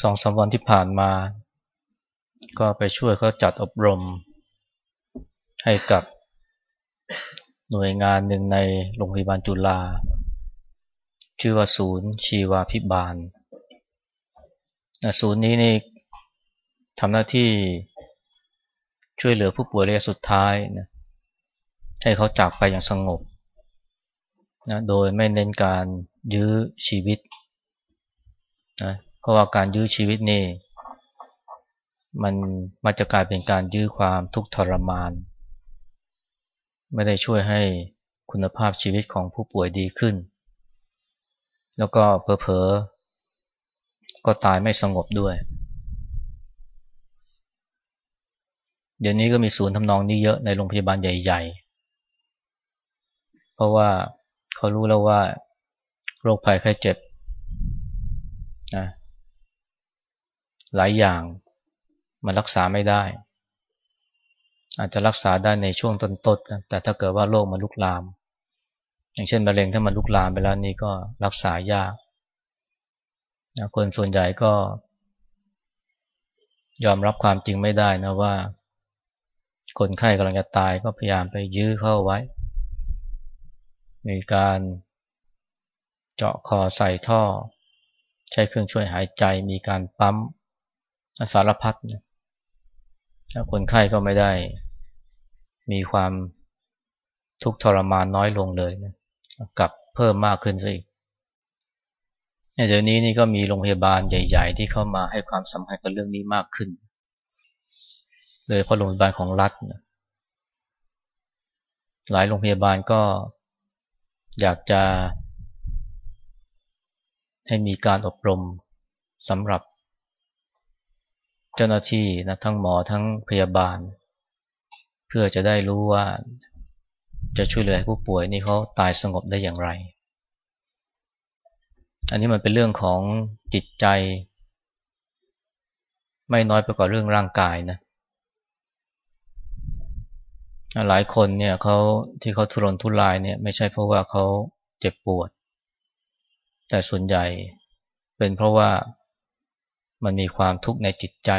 สองสาวันที่ผ่านมา ก็ไปช่วยเขาจัดอบรม ให้กับหน่วยงานหนึ่งในโรงพยาบาลจุฬาชื่อว่าศูนย์ชีวาพิบาล ศูนย์นี้นี่ทำหน้าที่ช่วยเหลือผู้ป่วยระยะสุดท้ายนะให้เขาจากไปอย่างสงบนะโดยไม่เน้นการยื้อชีวิตนะ ราะว่าการยื้อชีวิตนี่ มันมาจะกลายเป็นการยื้อความทุกข์ทรมาน ไม่ได้ช่วยให้คุณภาพชีวิตของผู้ป่วยดีขึ้น แล้วก็เพลอๆก็ตายไม่สงบด้วย เดี๋ยวนี้ก็มีศูนย์ทำนองนี้เยอะในโรงพยาบาลใหญ่ ๆ เพราะว่าเขารู้แล้วว่าโรคภัยไข้เจ็บนะ หลายอย่างมันรักษาไม่ได้ อาจจะรักษาได้ในช่วงต้นๆนะแต่ถ้าเกิดว่าโรคมันลุกลาม อย่างเช่นมะเร็งถ้ามันลุกลามไปแล้วนี่ก็รักษายากนะคนส่วนใหญ่ก็ ยอมรับความจริงไม่ได้นะว่า คนไข้กำลังจะตายก็พยายามไปยื้อเข้าไว้ มีการเจาะคอใส่ท่อ ใช้เครื่องช่วยหายใจมีการปั๊ม สารพัดนะคนไข้ก็ไม่ได้มีความทุกข์ทรมานน้อยลงเลยนะกลับเพิ่มมากขึ้นซะอีกเดี๋ยวนี้นี่ก็มีโรงพยาบาลใหญ่ ๆ ที่เข้ามาให้ความสำคัญกับเรื่องนี้มากขึ้น เลยเพราะโรงพยาบาลของรัฐนะหลายโรงพยาบาลก็อยากจะ ให้มีการอบรมสำหรับ เจ้าหน้าที่นะทั้งหมอทั้งพยาบาล เพื่อจะได้รู้ว่าจะช่วยเหลือผู้ป่วยนี่เขาตายสงบได้อย่างไร อันนี้มันเป็นเรื่องของจิตใจ ไม่น้อยไปกว่าเรื่องร่างกายนะหลายคนเนี่ยเขาที่เขาทุรนทุรายเนี่ยไม่ใช่เพราะว่าเขาเจ็บปวด แต่ส่วนใหญ่เป็นเพราะว่า มันมีความทุกข์ในจิตใจ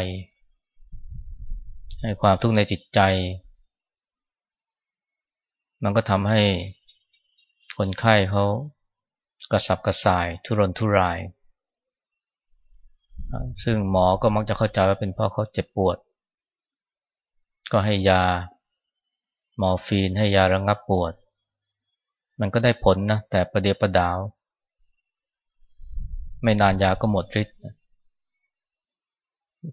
ให้ความทุกข์ในจิตใจ มันก็ทำให้คนไข้เขากระสับกระส่ายทุรนทุราย ซึ่งหมอก็มักจะเข้าใจว่าเป็นเพราะเขาเจ็บปวด ก็ให้ยา มอร์ฟีนให้ยาระงับปวด มันก็ได้ผลนะ แต่ประเดี๋ยวประดาว ไม่นานยาก็หมดฤทธิ์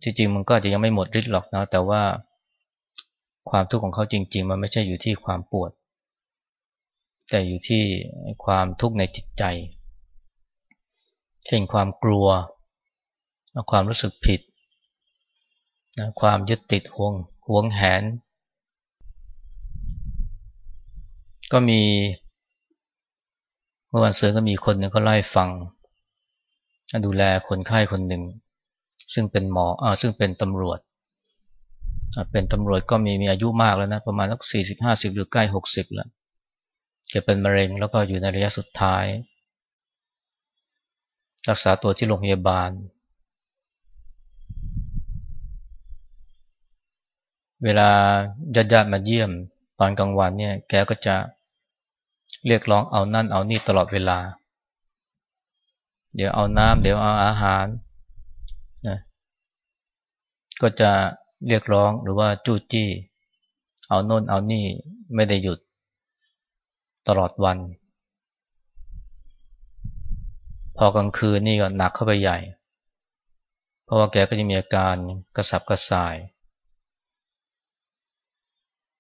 จริงๆมันก็จะยังไม่หมดฤทธิ์หรอกนะแต่ว่าความทุกข์ของเขาจริง ๆ มันไม่ใช่อยู่ที่ความปวด แต่อยู่ที่ความทุกข์ในจิตใจ เช่นความกลัว ความรู้สึกผิด ความยึดติดห่วงห่วงแหน ก็มีเมื่อวันเสาร์ก็มีคนหนึ่งก็ไล่ฟัง ดูแลคนไข้คนหนึ่ง ซึ่งเป็นหมออ่าซึ่งเป็นตำรวจ เป็นตำรวจก็มีมีอายุมากแล้วนะ ประมาณสักสี่สิบห้าสิบหรือใกล้หกสิบแล้วแกเป็นมะเร็งแล้วก็อยู่ในระยะสุดท้าย รักษาตัวที่โรงพยาบาล เวลาญาติญาติมาเยี่ยมตอนกลางวันเนี่ย แกก็จะเรียกร้องเอานั่นเอานี่ตลอดเวลา เดี๋ยวเอาน้ำเดี๋ยวเอาอาหาร ก็จะเรียกร้องหรือว่าจู้จี้ เอาโน่นเอานี่ไม่ได้หยุดตลอดวัน พอกลางคืนนี่ก็หนักเข้าไปใหญ่ เพราะว่าแกก็จะมีอาการกระสับกระส่าย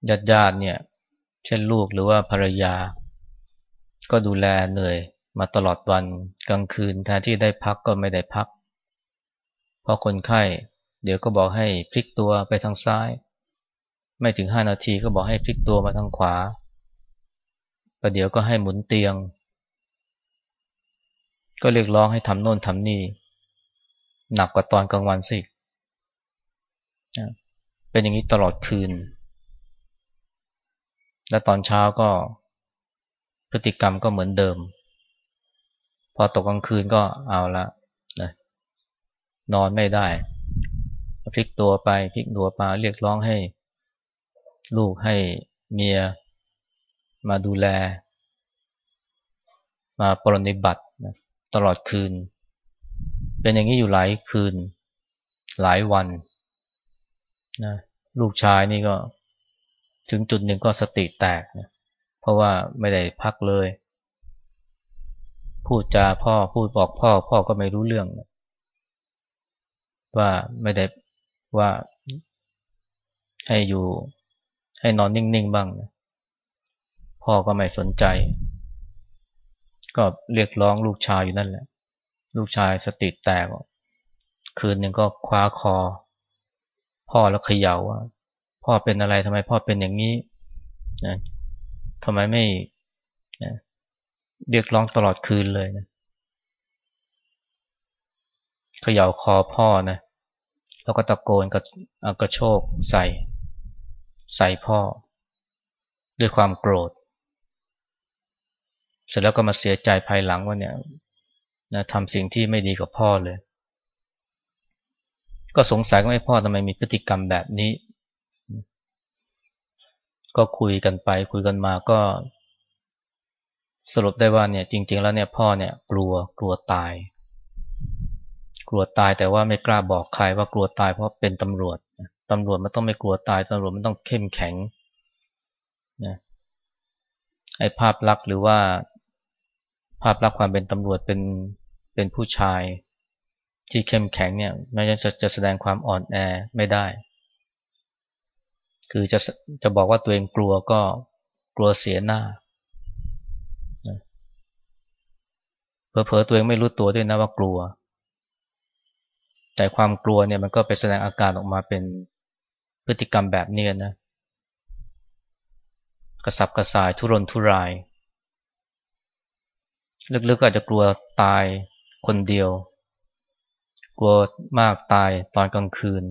ญาติญาติเนี่ย เช่นลูกหรือว่าภรรยา ก็ดูแลเหนื่อยมาตลอดวันกลางคืนแทนที่ได้พักก็ไม่ได้พัก เพอคนไข้ เดี๋ยวก็บอกให้พลิกตัวไปทางซ้าย ไม่ถึงห้านาทีก็บอกให้พลิกตัวมาทางขวาประเดี๋ยวก็ให้หมุนเตียง ก็เรียกร้องให้ทำโน่นทำนี่ หนักกว่าตอนกลางวันสิเป็นอย่างนี้ตลอดคืน และตอนเช้าก็พฤติกรรมก็เหมือนเดิม พอตกกลางคืนก็เอาละนะนอนไม่ได้ พลิกตัวไปพลิกตัวมาเรียกร้องให้ ลูกให้เมียมาดูแล มาปรนิบัติตลอดคืน เป็นอย่างนี้อยู่หลายคืน หลายวันนะลูกชายนี่ก็ถึงจุดหนึ่งก็สติแตกนะเพราะว่าไม่ได้พักเลย พูดจาพ่อพูดบอกพ่อ พ่อก็ไม่รู้เรื่องนะว่าไม่ได้ ว่าให้อยู่ให้นอนนิ่ง ๆ บ้างนะพ่อก็ไม่สนใจ ก็เรียกร้องลูกชายอยู่นั่นแหละ ลูกชายสติแตก คืนหนึ่งก็คว้าคอ พ่อแล้วเขย่าว่า พ่อเป็นอะไรทำไมพ่อเป็นอย่างนี้นะทำไมไม่นะเรียกร้องตลอดคืนเลยนะเขย่าคอพ่อนะ แล้วก็ตะโกนกระกระโชกใส่ ใส่พ่อ ด้วยความโกรธ เสร็จแล้วก็มาเสียใจภายหลังว่าเนี่ยนะทำสิ่งที่ไม่ดีกับพ่อเลย ก็สงสัยว่าพ่อทำไมมีพฤติกรรมแบบนี้ ก็คุยกันไปคุยกันมาก็ สรุปได้ว่าเนี่ยจริง ๆ แล้วเนี่ยพ่อเนี่ยกลัวกลัวตาย กลัวตายแต่ว่าไม่กล้าบอกใครว่ากลัวตายเพราะเป็นตำรวจตำรวจมันต้องไม่กลัวตายตำรวจมันต้องเข้มแข็งนะไอ้ภาพลักษณ์หรือว่า ภาพลักษณ์ความเป็นตำรวจเป็นเป็นผู้ชาย ที่เข้มแข็งเนี่ยแม้จะจะแสดงความอ่อนแอไม่ได้ คือจะจะบอกว่าตัวเองกลัวก็กลัวเสียหน้าเผลอๆตัวเองไม่รู้ตัวด้วยนะว่ากลัว แต่ความกลัวเนี่ยมันก็ไปแสดงอาการออกมาเป็นพฤติกรรมแบบนี้นะกระสับกระส่ายทุรนทุราย ลึกๆอาจจะกลัวตายคนเดียว กลัวมากตายตอนกลางคืน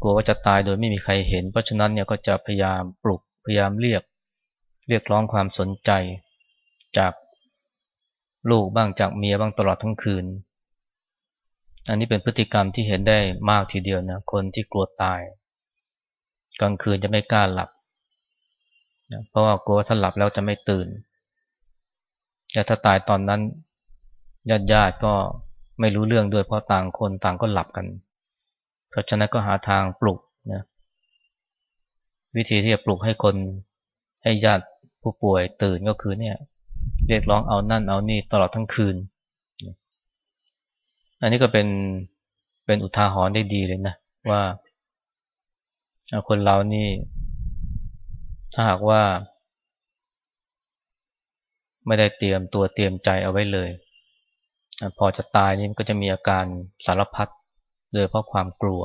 กลัวว่าจะตายโดยไม่มีใครเห็น เพราะฉะนั้นเนี่ยก็จะพยายามปลุกพยายามเรียก เรียกร้องความสนใจจากลูกบ้างจากเมียบ้างตลอดทั้งคืน อันนี้เป็นพฤติกรรมที่เห็นได้มากทีเดียวนะคนที่กลัวตาย กลางคืนจะไม่กล้าหลับนะเพราะว่ากลัวถ้าหลับแล้วจะไม่ตื่นแต่ถ้าตายตอนนั้นญาติญาติก็ไม่รู้เรื่องด้วยเพราะต่างคนต่างก็หลับกัน เพราะฉะนั้นก็หาทางปลุกนะวิธีที่จะปลุกให้คนให้ญาติผู้ป่วยตื่นก็คือเนี่ย เรียกร้องเอานั่นเอานี่ตลอดทั้งคืน อันนี้ก็เป็นเป็นอุทาหรณ์ได้ดีเลยนะ ว่าคนเรานี่ ถ้าหากว่า ไม่ได้เตรียมตัวเตรียมใจเอาไว้เลย พอจะตายนี่ก็จะมีอาการสารพัดโดยเพราะความกลัว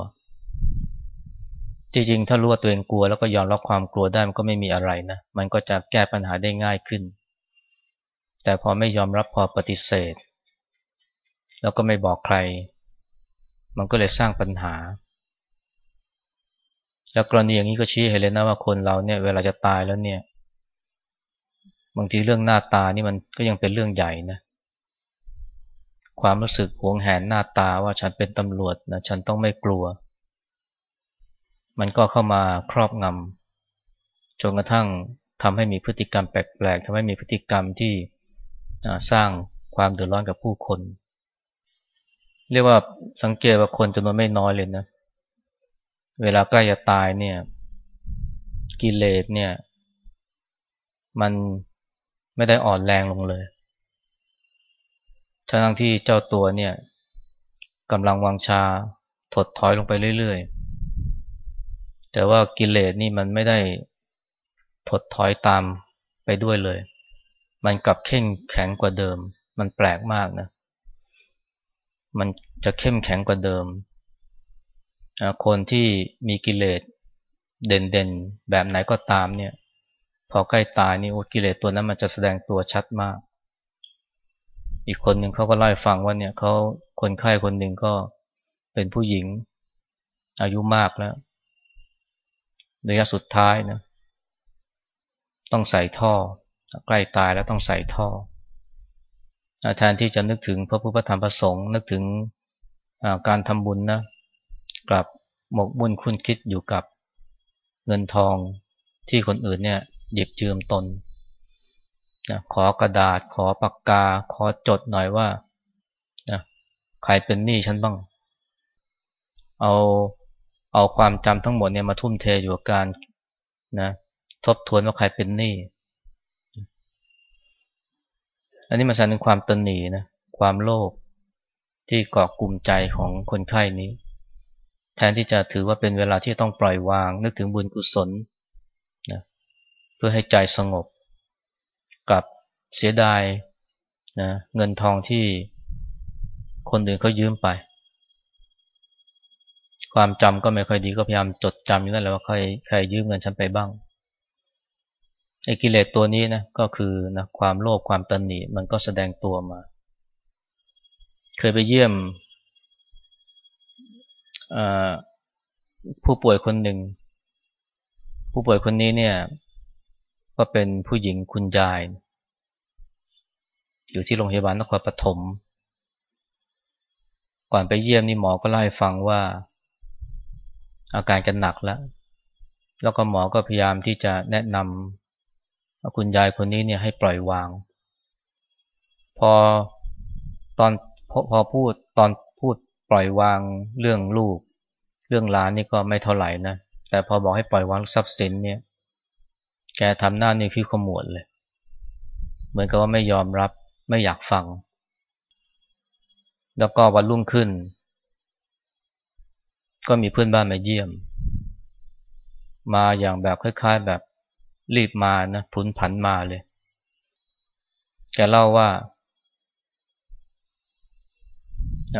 จริงๆ ถ้ารู้ว่าตัวเองกลัว แล้วก็ยอมรับความกลัวได้มันก็ไม่มีอะไรนะ มันก็จะแก้ปัญหาได้ง่ายขึ้น แต่พอไม่ยอมรับพอปฏิเสธ แล้วก็ไม่บอกใคร มันก็เลยสร้างปัญหา แล้วกรณีอย่างนี้ก็ชี้ให้เลยนะว่าคนเราเนี่ยเวลาจะตายแล้วเนี่ย บางทีเรื่องหน้าตานี่มันก็ยังเป็นเรื่องใหญ่นะความรู้สึกหวงแหนหน้าตาว่าฉันเป็นตำรวจนะฉันต้องไม่กลัว มันก็เข้ามาครอบงำจนกระทั่งทำให้มีพฤติกรรมแปลกๆทำให้มีพฤติกรรมที่สร้างความเดือดร้อนกับผู้คน เรียกว่าสังเกตว่าคนจำนวนไม่น้อยเลยนะ เวลาใกล้จะตายเนี่ย กิเลสเนี่ย มันไม่ได้อ่อนแรงลงเลย ทั้งที่เจ้าตัวเนี่ยกำลังวังชาถดถอยลงไปเรื่อยๆ แต่ว่ากิเลสนี่มันไม่ได้ถดถอยตามไปด้วยเลย มันกลับเข่งแข็งกว่าเดิม มันแปลกมากนะ มันจะเข้มแข็งกว่าเดิม คนที่มีกิเลสเด่นๆ แบบไหนก็ตามเนี่ย พอใกล้ตายนี่โอ้กิเลสตัวนั้นมันจะแสดงตัวชัดมาก อีกคนหนึ่งเขาก็เล่าให้ฟังว่าเนี่ยเขาคนไข้คนหนึ่งก็เป็นผู้หญิง อายุมากแล้วระยะสุดท้ายนะต้องใส่ท่อ ใกล้ตายแล้วต้องใส่ท่อ แทนที่จะนึกถึงพระพุทธธรรมประสงค์นึกถึงการทำบุญนะกลับหมกบุญคุณคิดอยู่กับเงินทองที่คนอื่นเนี่ยหยิบยืมตนนะขอกระดาษขอปากกา ขอจดหน่อยว่านะใครเป็นหนี้ฉันบ้าง เอาเอาความจำทั้งหมดเนี่ยมาทุ่มเทอยู่กับการนะทบทวนว่าใครเป็นหนี้ อันนี้มันแสดงถึงความตนหนีนะความโลภที่เกาะกลุ่มใจของคนไข้นี้ แทนที่จะถือว่าเป็นเวลาที่ต้องปล่อยวาง นึกถึงบุญกุศลนะเพื่อให้ใจสงบ กับเสียดายนะเงินทองที่คนอื่นเขายืมไป ความจำก็ไม่ค่อยดีก็พยายามจดจำอยู่นั่นแหละว่าใครใครยืมเงินฉันไปบ้าง ไอ้กิเลสตัวนี้นะก็คือนะความโลภความตนหนีมันก็แสดงตัวมา เคยไปเยี่ยมผู้ป่วยคนหนึ่ง ผู้ป่วยคนนี้เนี่ย ก็เป็นผู้หญิงคุณยาย อยู่ที่โรงพยาบาลนครปฐมก่อนไปเยี่ยมนี่หมอก็เล่าให้ฟังว่า อาการกันหนักแล้ว แล้วก็หมอก็พยายามที่จะแนะนำ คุณยายคนนี้เนี่ยให้ปล่อยวาง พอตอนพอพอพูดตอนพูดปล่อยวางเรื่องลูก เรื่องหลานนี่ก็ไม่เท่าไหร่นะแต่พอบอกให้ปล่อยวางทรัพย์สินเนี่ย แกทำหน้านี่คือขมวดเลย เหมือนกับว่าไม่ยอมรับไม่อยากฟัง แล้วก็วันรุ่งขึ้น ก็มีเพื่อนบ้านมาเยี่ยม มาอย่างแบบคล้ายๆแบบ รีบมานะพุนผันมาเลย แกเล่าว่า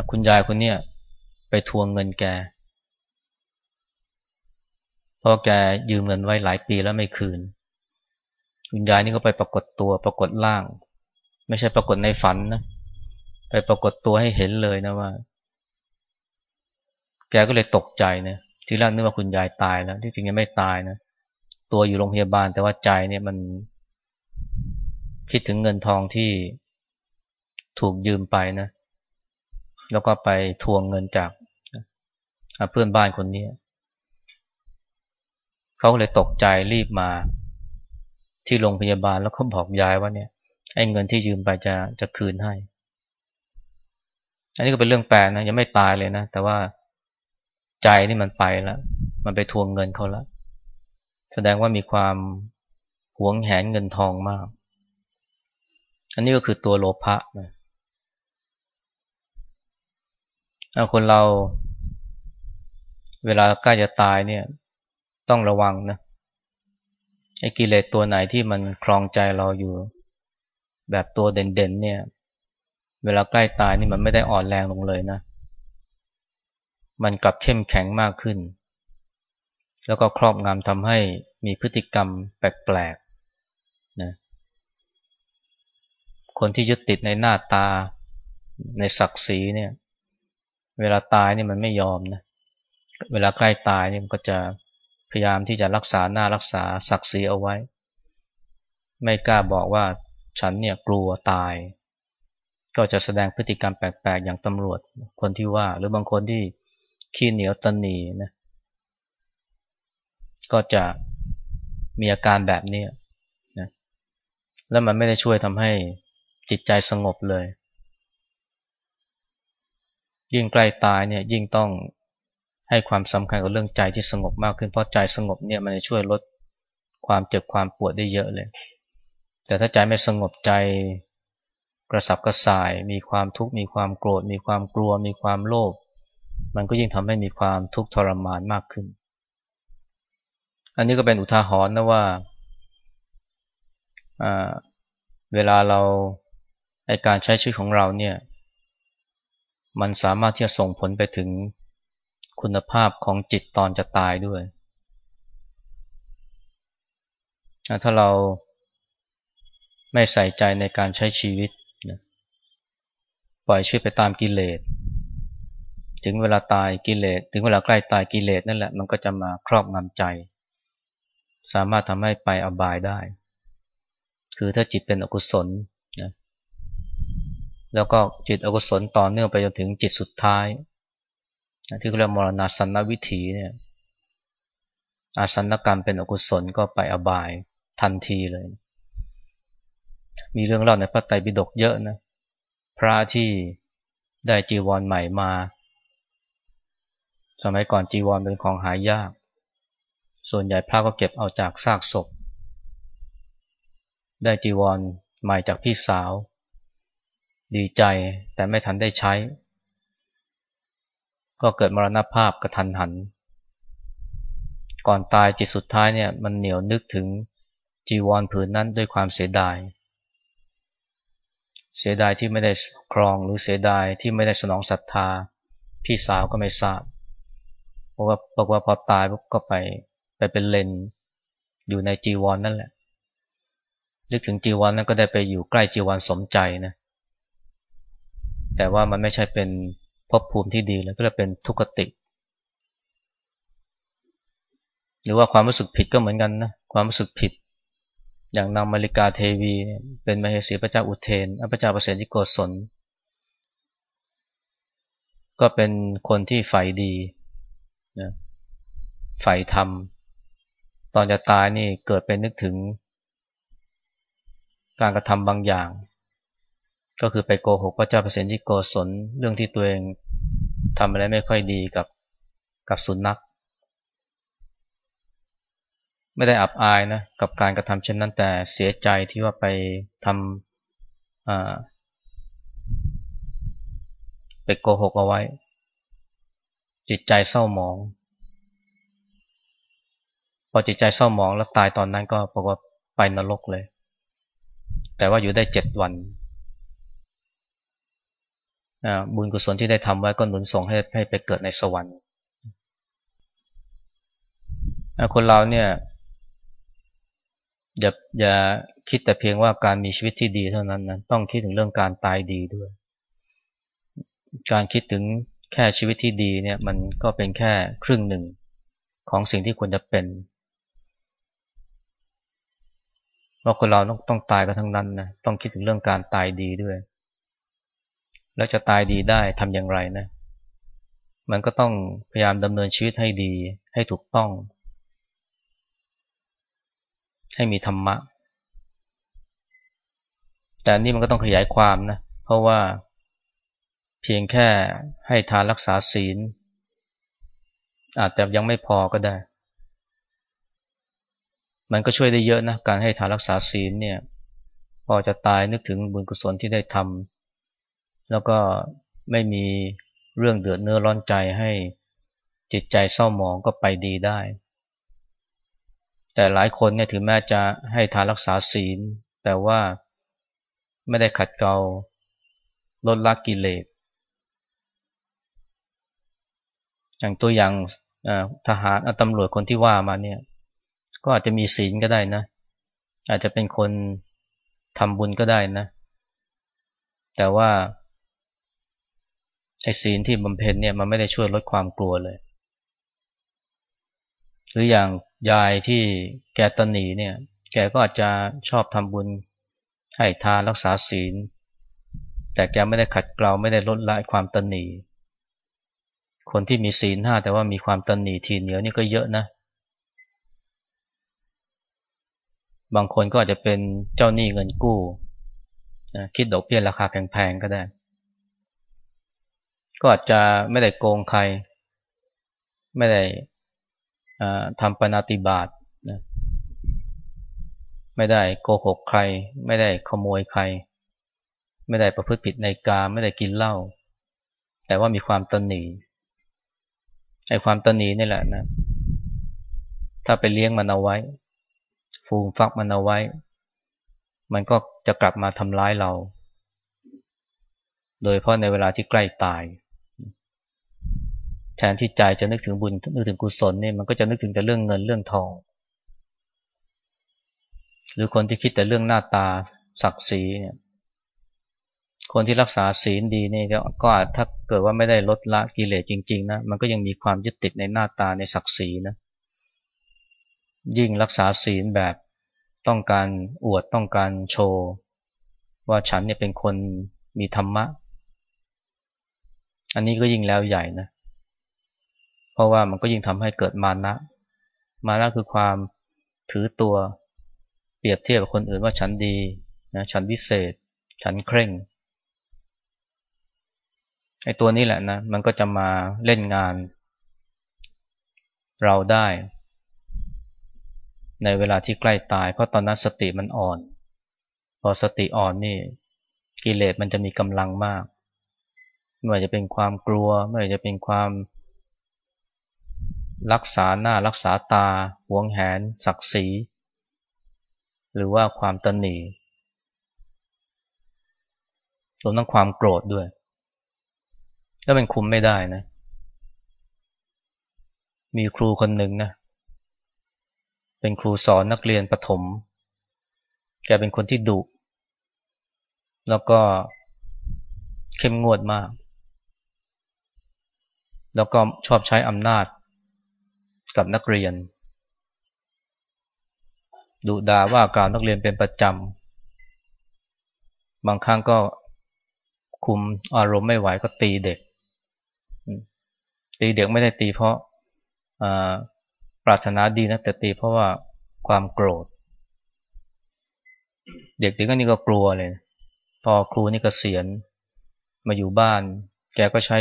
คุณยายคนเนี้ยไปทวงเงินแกเพราะแกยืมเงินไว้หลายปีแล้วไม่คืน คุณยายนี่ก็ไปปรากฏตัวปรากฏร่าง ไม่ใช่ปรากฏในฝันนะ ไปปรากฏตัวให้เห็นเลยนะว่า แกก็เลยตกใจนะทีแรกนึกว่าคุณยายตายแล้วที่จริงยังไม่ตายนะ ตัวอยู่โรงพยาบาล แต่ว่าใจเนี่ยมันคิดถึงเงินทองที่ถูกยืมไปนะ แล้วก็ไปทวงเงินจากเพื่อนบ้านคนนี้เขาเลยตกใจรีบมาที่โรงพยาบาลแล้วเขาบอกยายว่าเนี่ยไอ้เงินที่ยืมไปจะจะคืนให้ อันนี้ก็เป็นเรื่องแปลกนะยังไม่ตายเลยนะ แต่ว่าใจนี่มันไปแล้ว มันไปทวงเงินเขาแล้ว แสดงว่ามีความหวงแหนเงินทองมาก อันนี้ก็คือตัวโลภะนะคนเรา เวลาใกล้จะตายเนี่ย ต้องระวังนะไอ้กิเลสตัวไหนที่มันคลองใจเราอยู่ แบบตัวเด่นๆเนี่ย เวลาใกล้ตายนี่มันไม่ได้อ่อนแรงลงเลยนะ มันกลับเข้มแข็งมากขึ้น แล้วก็ครอบงำทำให้มีพฤติกรรมแปลกๆนะคนที่ยึดติดในหน้าตาในศักดิ์ศรีเนี่ย เวลาตายเนี่ยมันไม่ยอมนะเวลาใกล้ตายเนี่ยมันก็จะพยายามที่จะรักษาหน้ารักษาศักดิ์ศรีเอาไว้ ไม่กล้าบอกว่าฉันเนี่ยกลัวตาย ก็จะแสดงพฤติกรรมแปลกๆ อย่างตำรวจ คนที่ว่า หรือบางคนที่ขี้เหนียวตันหนีนะ ก็จะมีอาการแบบนี้นะแล้วมันไม่ได้ช่วยทำให้จิตใจสงบเลย ยิ่งใกล้ตายเนี่ยยิ่งต้องให้ความสำคัญกับเรื่องใจที่สงบมากขึ้นเพราะใจสงบเนี่ยมันจะช่วยลดความเจ็บความปวดได้เยอะเลย แต่ถ้าใจไม่สงบใจกระสับกระส่าย มีความทุกข์มีความโกรธ มีความกลัว มีความโลภมันก็ยิ่งทำให้มีความทุกข์ทรมานมากขึ้น อันนี้ก็เป็นอุทาหรณ์นะว่าเวลาเราในการใช้ชีวิตของเราเนี่ย มันสามารถที่จะส่งผลไปถึงคุณภาพของจิตตอนจะตายด้วย ถ้าเราไม่ใส่ใจในการใช้ชีวิตนะปล่อยชีวิตไปตามกิเลส ถึงเวลาตายกิเลส ถึงเวลาใกล้ตายกิเลสนั่นแหละ มันก็จะมาครอบงำใจ สามารถทำให้ไปอบายได้ คือถ้าจิตเป็นอกุศลนะแล้วก็จิตอกุศลต่อเนื่องไปจนถึงจิตสุดท้ายที่เรียกมรณาสันนวิถีเนี่ยอาสันกรรมเป็นอกุศลก็ไปอบายทันทีเลย มีเรื่องเล่าในพระไตรปิฎกเยอะนะพระที่ได้จีวรใหม่มา สมัยก่อนจีวรเป็นของหายาก ส่วนใหญ่พระก็เก็บเอาจากซากศพ ได้จีวรใหม่จากพี่สาว ดีใจแต่ไม่ทันได้ใช้ ก็เกิดมรณภาพกระทันหัน ก่อนตายจิตสุดท้ายเนี่ยมันเหนียวนึกถึงจีวรผืนนั้นด้วยความเสียดาย เสียดายที่ไม่ได้ครองหรือเสียดายที่ไม่ได้สนองศรัทธา พี่สาวก็ไม่ทราบ เพราะว่าบอกว่าพอตายปุ๊บก็ไป เป็นเลนอยู่ในจีวรนนั่นแหละ นึกถึงจีวรนนั้นก็ได้ไปอยู่ใกล้จีวรสมใจนะ แต่ว่ามันไม่ใช่เป็นภพภูมิที่ดีแล้วก็เลยเป็นทุกขติ หรือว่าความรู้สึกผิดก็เหมือนกันนะ ความรู้สึกผิด อย่างนางมาริกาเทวีเป็นมเหสีพระเจ้าอุเทนพระเจ้าประเสริโกศลก็เป็นคนที่ใฝ่ดีนะใฝ่ธรรม ตอนจะตายนี่เกิดเป็นนึกถึง การกระทำบางอย่าง ก็คือไปโกหกพระเจ้าเประเสริโกศลเรื่องที่ตัวเองทำอะไรไม่ค่อยดีกับกับสุนัข ไม่ได้อับอายนะกับการกระทำเช่นนั้นแต่เสียใจที่ว่าไปทำไปโกหกเอาไว้ จิตใจเศร้าหมอง พอจิตใจเศร้าหมองแล้วตายตอนนั้นก็บอกว่าไปนรกเลย แต่ว่าอยู่ได้เจ็ดวันบุญกุศลที่ได้ทำไว้ก็หนุนส่งให้ให้ไปเกิดในสวรรค์คนเราเนี่ยอย่าอย่าคิดแต่เพียงว่าการมีชีวิตที่ดีเท่านั้นนะต้องคิดถึงเรื่องการตายดีด้วย การคิดถึงแค่ชีวิตที่ดีเนี่ยมันก็เป็นแค่ครึ่งหนึ่งของสิ่งที่ควรจะเป็น ว่าคนเราต้องต้องตายกันทั้งนั้นนะต้องคิดถึงเรื่องการตายดีด้วย แล้วจะตายดีได้ทำอย่างไรนะ มันก็ต้องพยายามดำเนินชีวิตให้ดี ให้ถูกต้อง ให้มีธรรมะ แต่นี่มันก็ต้องขยายความนะ เพราะว่าเพียงแค่ให้ทานรักษาศีล อาจจะยังไม่พอก็ได้ มันก็ช่วยได้เยอะนะการให้ทานรักษาศีลเนี่ยพอจะตายนึกถึงบุญกุศลที่ได้ทำแล้วก็ไม่มีเรื่องเดือดเนื้อร้อนใจให้จิตใจเศร้าหมองก็ไปดีได้ แต่หลายคนเนี่ยถึงแม้จะให้ทานรักษาศีล แต่ว่าไม่ได้ขัดเกลาลดละกิเลสอย่างตัวอย่างทหารตำรวจคนที่ว่ามาเนี่ย ก็อาจจะมีศีลก็ได้นะ อาจจะเป็นคนทำบุญก็ได้นะ แต่ว่าไอ้ศีลที่บำเพ็ญเนี่ยมันไม่ได้ช่วยลดความกลัวเลย หรืออย่างยายที่แกตนีเนี่ย แกก็อาจจะชอบทำบุญให้ทานรักษาศีล แต่แกไม่ได้ขัดเกลาไม่ได้ลดละความตนีคนที่มีศีลห้าแต่ว่ามีความตนีทีเหนียวนี่ก็เยอะนะ บางคนก็อาจจะเป็นเจ้าหนี้เงินกู้นะคิดดอกเบี้ยราคาแพงๆก็ได้ ก็อาจจะไม่ได้โกงใคร ไม่ได้ทำปนาติบาตนะไม่ได้โกหกใคร ไม่ได้ขโมยใคร ไม่ได้ประพฤติผิดในกาไม่ได้กินเหล้าแต่ว่ามีความตนหนีไอ้ความตนหนีนี่แหละนะ ถ้าไปเลี้ยงมันเอาไว้ ฟูมฟักมันเอาไว้ มันก็จะกลับมาทำร้ายเรา โดยเพราะในเวลาที่ใกล้ตาย แทนที่ใจจะนึกถึงบุญนึกถึงกุศลเนี่ยมันก็จะนึกถึงแต่เรื่องเงินเรื่องทอง หรือคนที่คิดแต่เรื่องหน้าตาศักดิ์ศรีเนี่ยคนที่รักษาศีลดีนี่ก็อาจถ้าเกิดว่าไม่ได้ลดละกิเลสจริง ๆ นะ มันก็ยังมีความยึดติดในหน้าตาในศักดิ์ศรีนะ ยิ่งรักษาศีลแบบต้องการอวดต้องการโชว์ ว่าฉันเนี่ยเป็นคนมีธรรมะ อันนี้ก็ยิ่งแล้วใหญ่นะ เพราะว่ามันก็ยิ่งทำให้เกิดมานะ มานะคือความถือตัวเปรียบเทียบกับคนอื่นว่าฉันดีนะฉันวิเศษ ฉันเคร่งไอ้ตัวนี้แหละนะ มันก็จะมาเล่นงาน เราได้ ในเวลาที่ใกล้ตาย เพราะตอนนั้นสติมันอ่อน พอสติอ่อนนี่ กิเลสมันจะมีกำลังมาก ไม่ว่าจะเป็นความกลัว ไม่ว่าจะเป็นความ รักษาหน้ารักษาตา หวงแหน ศักดิ์ศรี หรือว่าความตนหนีรวมทั้งความโกรธด้วย แล้วเป็นคุมไม่ได้นะ มีครูคนหนึ่งนะเป็นครูสอนนักเรียนประถม แกเป็นคนที่ดุแล้วก็เข้มงวดมาก แล้วก็ชอบใช้อำนาจกับนักเรียนดุด่าว่ากล่าวนักเรียนเป็นประจำ บางครั้งก็คุมอารมณ์ไม่ไหวก็ตีเด็ก ตีเด็กไม่ได้ตีเพราะ ปรารถนาดีนะแต่ตีเพราะว่าความโกรธ เด็กๆก็นี่ก็กลัวเลย พอครูนี่กเกษียณมาอยู่บ้าน แกก็ใช้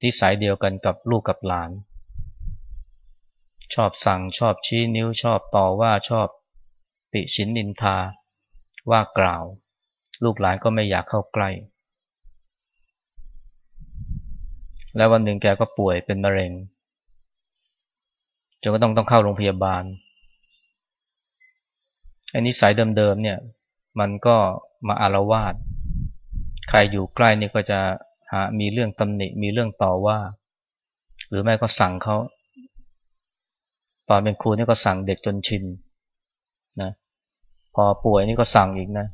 ที่สายเดียวกันกับลูกกับหลาน ชอบสั่งชอบชี้นิ้วชอบต่อว่าชอบติชินนินทา ว่ากล่าว ลูกหลานก็ไม่อยากเข้าใกล้ แล้ววันหนึ่งแกก็ป่วยเป็นมะเร็ง จนก็ต้องต้องเข้าโรงพยาบาลอันนี้สายเดิมๆเนี่ย มันก็มาอารวาสใครอยู่ใกล้นี่ก็จะหามีเรื่องตำหนิมีเรื่องต่อว่า หรือไม่ก็สั่งเขาตอนเป็นครูนี่ก็สั่งเด็กจนชินนะพอป่วยนี่ก็สั่งอีกนะ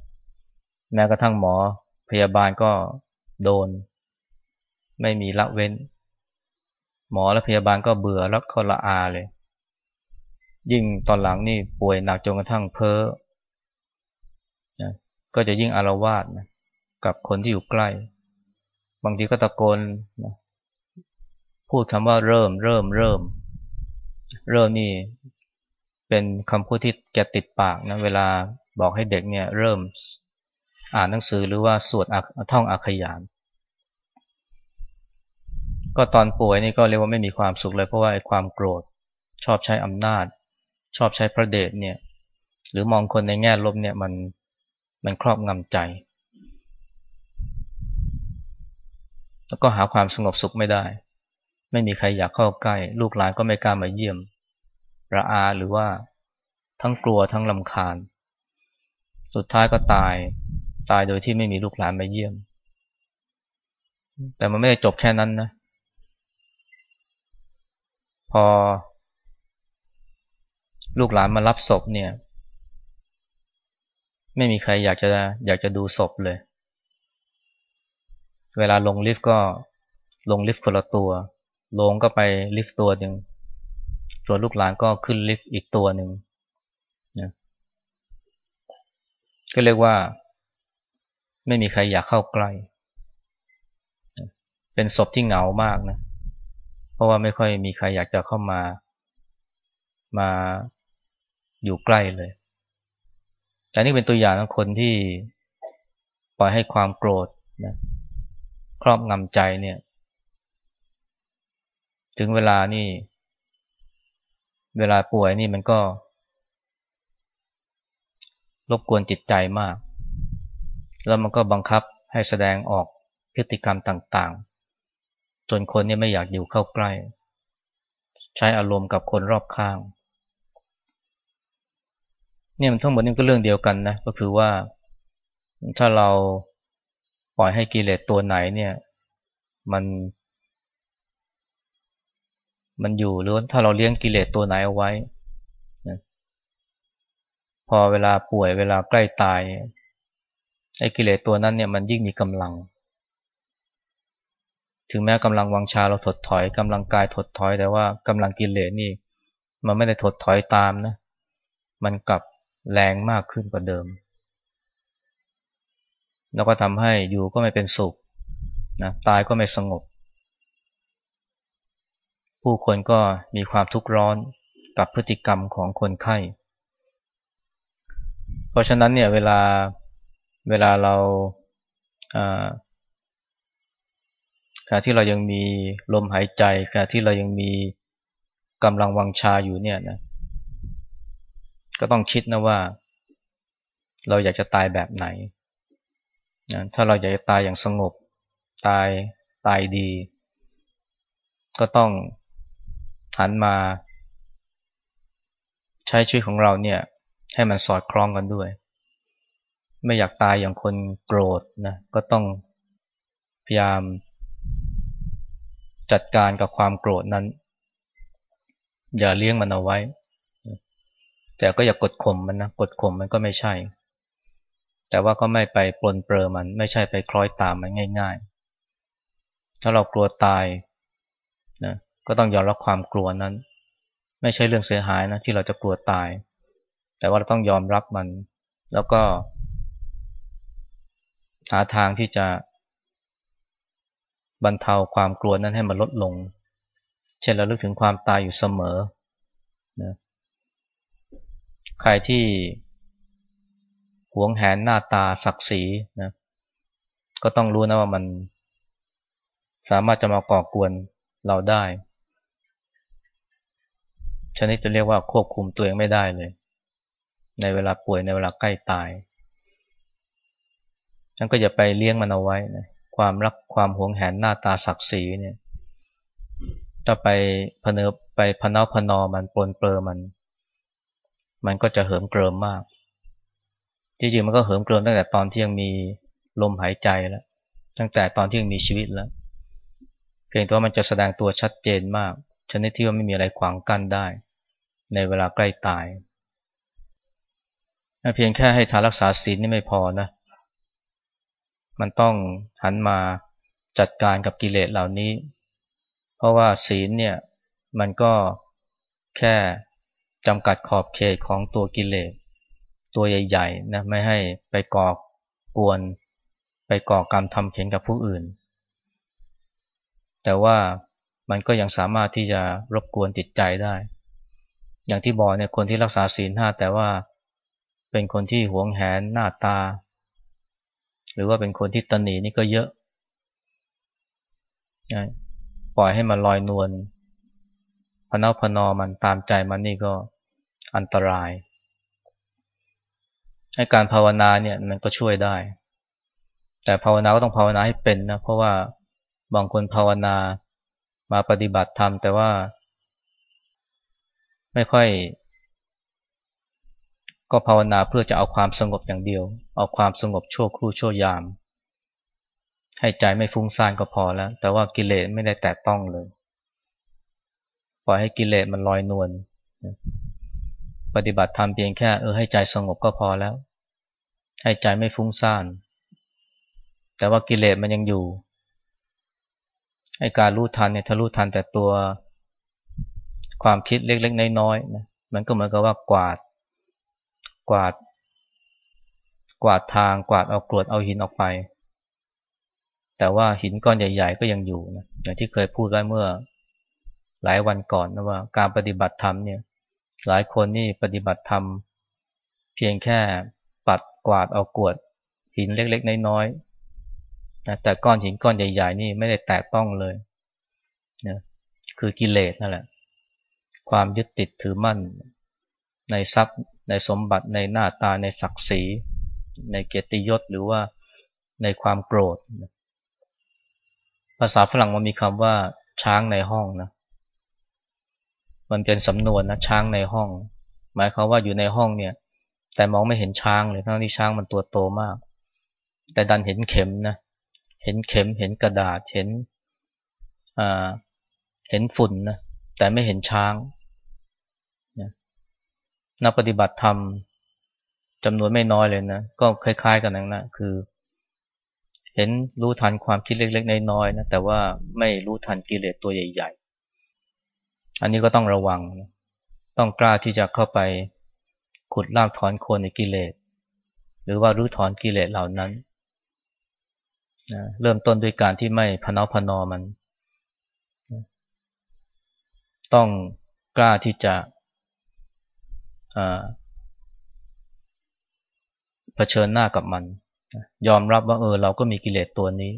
แม้กระทั่งหมอพยาบาลก็โดน ไม่มีละเว้น หมอและพยาบาลก็เบื่อแล้วเขาละอาเลย ยิ่งตอนหลังนี่ป่วยหนักจนกระทั่งเพ้อนะก็จะยิ่งอารวาสนะกับคนที่อยู่ใกล้ บางทีก็ตะโกนนะพูดคำว่าเริ่ม เริ่ม เริ่ม เริ่มนี่เป็นคำพูดที่แกติดปากนะเวลาบอกให้เด็กเนี่ยเริ่มอ่านหนังสือหรือว่าสวดท่องอาขยาน ก็ตอนป่วยนี่ก็เรียกว่าไม่มีความสุขเลยเพราะว่าไอ้ความโกรธชอบใช้อำนาจ ชอบใช้พระเดชเนี่ย หรือมองคนในแง่ลบเนี่ยมันมันครอบงำใจ แล้วก็หาความสงบสุขไม่ได้ ไม่มีใครอยากเข้าใกล้ ลูกหลานก็ไม่กล้ามาเยี่ยม ระอาหรือว่าทั้งกลัวทั้งลำคาญ สุดท้ายก็ตาย ตายโดยที่ไม่มีลูกหลานมาเยี่ยม แต่มันไม่ได้จบแค่นั้นนะ พอ ลูกหลานมารับศพเนี่ย ไม่มีใครอยากจะอยากจะดูศพเลย เวลาลงลิฟต์ก็ลงลิฟต์คนละตัว ลงก็ไปลิฟต์ตัวหนึ่งส่วนลูกหลานก็ขึ้นลิฟต์อีกตัวหนึ่งนะก็เรียกว่า ไม่มีใครอยากเข้าใกล้ เป็นศพที่เหงามากนะ เพราะว่าไม่ค่อยมีใครอยากจะเข้ามา มา อยู่ใกล้เลย แต่นี่เป็นตัวอย่างของคนที่ปล่อยให้ความโกรธนะครอบงำใจเนี่ย ถึงเวลานี่ เวลาป่วยนี่มันก็ รบกวนจิตใจมาก แล้วมันก็บังคับให้แสดงออกพฤติกรรมต่างๆ จนคนนี่ไม่อยากอยู่เข้าใกล้ ใช้อารมณ์กับคนรอบข้าง เนี่ยมันทั้งหมดนี่ก็เรื่องเดียวกันนะก็คือว่า ถ้าเราปล่อยให้กิเลสตัวไหนเนี่ย มัน มันอยู่หรือถ้าเราเลี้ยงกิเลสตัวไหนเอาไว้นะพอเวลาป่วยเวลาใกล้ตายไอ้กิเลสตัวนั้นเนี่ยมันยิ่งมีกำลัง ถึงแม้กำลังวังชาเราถดถอยกำลังกายถดถอยแต่ว่ากำลังกิเลสนี่ มันไม่ได้ถดถอยตามนะ มันกลับ แรงมากขึ้นกว่าเดิม แล้วก็ทำให้อยู่ก็ไม่เป็นสุขนะตายก็ไม่สงบ ผู้คนก็มีความทุกข์ร้อนกับพฤติกรรมของคนไข้ เพราะฉะนั้นเนี่ยเวลาเวลาเราขณะที่เรายังมีลมหายใจขณะที่เรายังมีกำลังวังชาอยู่เนี่ยนะ ก็ต้องคิดนะว่า เราอยากจะตายแบบไหนนะถ้าเราอยากจะตายอย่างสงบ ตายตายดี ก็ต้องหันมา ใช้ชีวิตของเราเนี่ยให้มันสอดคล้องกันด้วย ไม่อยากตายอย่างคนโกรธนะก็ต้องพยายามจัดการกับความโกรธนั้น อย่าเลี้ยงมันเอาไว้ แต่ก็อย่ากดข่มมันนะกดข่มมันก็ไม่ใช่ แต่ว่าก็ไม่ไปปลนเปลือมัน ไม่ใช่ไปคล้อยตามมันง่าย ๆ ถ้าเรากลัวตายนะก็ต้องยอมรับความกลัวนั้น ไม่ใช่เรื่องเสียหายนะที่เราจะกลัวตาย แต่ว่าเราต้องยอมรับมัน แล้วก็ หาทางที่จะ บรรเทาความกลัวนั้นให้มันลดลง เช่นเราลึกถึงความตายอยู่เสมอนะ ใครที่หวงแหนหน้าตาศักดิ์ศรีนะก็ต้องรู้นะว่ามัน สามารถจะมาก่อกวนเราได้ชนิดจะเรียกว่าควบคุมตัวเองไม่ได้เลย ในเวลาป่วยในเวลาใกล้ตายฉันก็อย่าไปเลี้ยงมันเอาไว้นะความรักความหวงแหนหน้าตาศักดิ์ศรีเนี่ยถ้าไปพเนไปพนาพนอมันปลนเปลือมัน มันก็จะเหิมเกริมมากจริงๆมันก็เหิมเกริมตั้งแต่ตอนที่ยังมีลมหายใจแล้ว ตั้งแต่ตอนที่ยังมีชีวิตแล้ว เพียงแต่ว่ามันจะแสดงตัวชัดเจนมาก ชนิดที่ว่าไม่มีอะไรขวางกั้นได้ ในเวลาใกล้ตาย เพียงแค่ให้ทานรักษาศีลนี่ไม่พอนะ มันต้องหันมาจัดการกับกิเลสเหล่านี้ เพราะว่าศีลเนี่ยมันก็แค่ จำกัดขอบเขตของตัวกิเลสตัวใหญ่ๆนะไม่ให้ไปก่อกวน ไปก่อกรรมทำเข็นกับผู้อื่น แต่ว่ามันก็ยังสามารถที่จะรบกวนจิตใจได้ อย่างที่บอกเนี่ยคนที่รักษาศีลห้าแต่ว่าเป็นคนที่หวงแหนหน้าตา หรือว่าเป็นคนที่ตนีนี่ก็เยอะ ปล่อยให้มันลอยนวล พนาพนอมันตามใจมันนี่ก็อันตรายให้การภาวนาเนี่ยมันก็ช่วยได้ แต่ภาวนาก็ต้องภาวนาให้เป็นนะ เพราะว่าบางคนภาวนามาปฏิบัติธรรมแต่ว่า ไม่ค่อย ก็ภาวนาเพื่อจะเอาความสงบอย่างเดียว เอาความสงบชั่วครู่ชั่วยาม ให้ใจไม่ฟุ้งซ่านก็พอแล้ว แต่ว่ากิเลสไม่ได้แตะต้องเลย ปล่อยให้กิเลสมันลอยนวลปฏิบัติธรรมเพียงแค่เออให้ใจสงบก็พอแล้ว ให้ใจไม่ฟุ้งซ่าน แต่ว่ากิเลสมันยังอยู่ ให้การรู้ทันเนี่ยถ้ารู้ทันแต่ตัวความคิดเล็กๆน้อยๆนะมันก็เหมือนกับว่ากวาด กวาด กวาดทางกวาดเอากรวดเอาหินออกไป แต่ว่าหินก้อนใหญ่ ๆ ก็ยังอยู่นะอย่างที่เคยพูดไว้เมื่อ หลายวันก่อนนะว่า การปฏิบัติธรรมเนี่ย หลายคนนี่ปฏิบัติธรรม เพียงแค่ปัดกวาดเอากรวด หินเล็กๆน้อยๆนะแต่ก้อนหินก้อนใหญ่ๆนี่ไม่ได้แตะต้องเลยนะคือกิเลสนั่นแหละ ความยึดติดถือมั่น ในทรัพย์ในสมบัติในหน้าตาในศักดิ์ศรี ในเกียรติยศหรือว่าในความโกรธ ภาษาฝรั่งมันมีคำว่าช้างในห้องนะ มันเป็นสำนวนนะช้างในห้อง หมายความว่าอยู่ในห้องเนี่ย แต่มองไม่เห็นช้างเลยทั้งที่ช้างมันตัวโตมาก แต่ดันเห็นเข็มนะเห็นเข็มเห็นกระดาษเห็นอ่าเห็นฝุ่นนะแต่ไม่เห็นช้างนักปฏิบัติธรรมจำนวนไม่น้อยเลยนะ ก็คล้ายๆกันนั่นนะคือ เห็นรู้ทันความคิดเล็กๆน้อยๆนะแต่ว่าไม่รู้ทันกิเลสตัวใหญ่ๆ อันนี้ก็ต้องระวัง ต้องกล้าที่จะเข้าไปขุดลากถอนโคนในกิเลส หรือว่ารู้ถอนกิเลสเหล่านั้นนะเริ่มต้นด้วยการที่ไม่พนอพนอมัน ต้องกล้าที่จะเผชิญหน้ากับมัน ยอมรับว่าเออเราก็มีกิเลสตัวนี้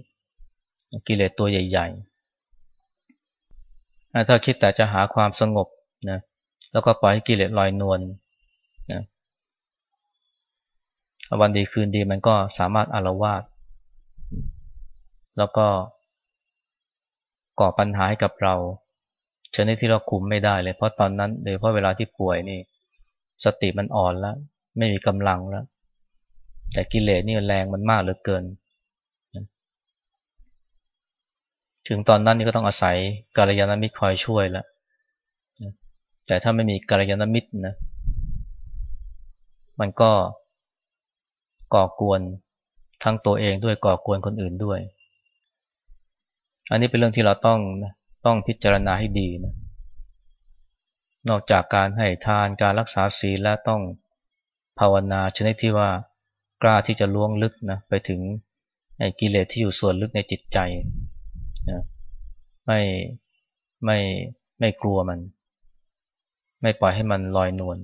กิเลสตัวใหญ่ ๆ ถ้าคิดแต่จะหาความสงบนะแล้วก็ปล่อยให้กิเลสลอยนวลนะวันดีคืนดีมันก็สามารถอารวาสแล้วก็ก่อปัญหาให้กับเราชนิดที่เราคุมไม่ได้เลย เพราะตอนนั้นโดยเพราะเวลาที่ป่วยนี่ สติมันอ่อนแล้ว ไม่มีกำลังแล้ว แต่กิเลสนี่แรงมันมากเหลือเกิน ถึงตอนนั้นนี่ก็ต้องอาศัยกาลยานมิตรคอยช่วยล้วแต่ถ้าไม่มีกาลยานมิตรนะ มันก็ก่อกวนทั้งตัวเองด้วยก่อกวนคนอื่นด้วย อันนี้เป็นเรื่องที่เราต้องต้องพิจารณาให้ดีนะ นอกจากการให้ทานการรักษาศีลและต้องภาวนาชนิดที่ว่ากล้าที่จะล่วงลึกนะไปถึงกิเลสที่อยู่ส่วนลึกในจิตใจ นะไม่ไม่ไม่กลัวมัน ไม่ปล่อยให้มันลอยนวล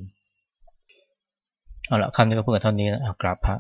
เอาละคำนี้ก็เพื่อเท่านี้นะกราบพระ